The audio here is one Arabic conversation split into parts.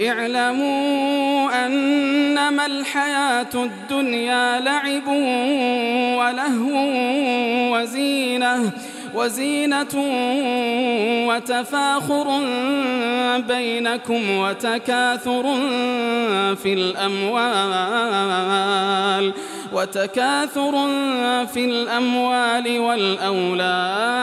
اعلموا أنما الحياة الدنيا لعب ولهو وزينة وزينة وتفاخر بينكم وتكاثر في الأموال وتكاثر في الأموال والأولاد.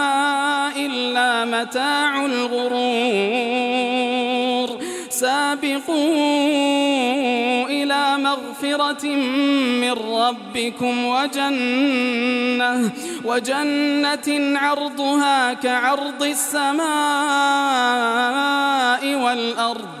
متاع الغرور. سابقوا إلى مغفرة من ربكم وجنة وجنة عرضها كعرض السماء والأرض.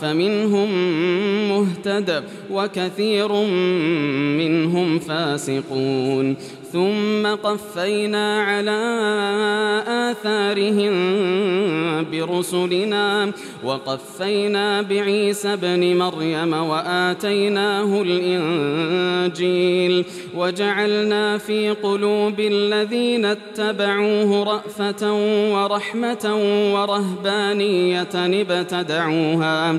فمنهم مهتد وكثير منهم فاسقون. ثم قفينا على آثارهم برسلنا وقفينا بعيسى ابن مريم وآتيناه الإنجيل وجعلنا في قلوب الذين اتبعوه رأفة ورحمة ورهبانية ابتدعوها.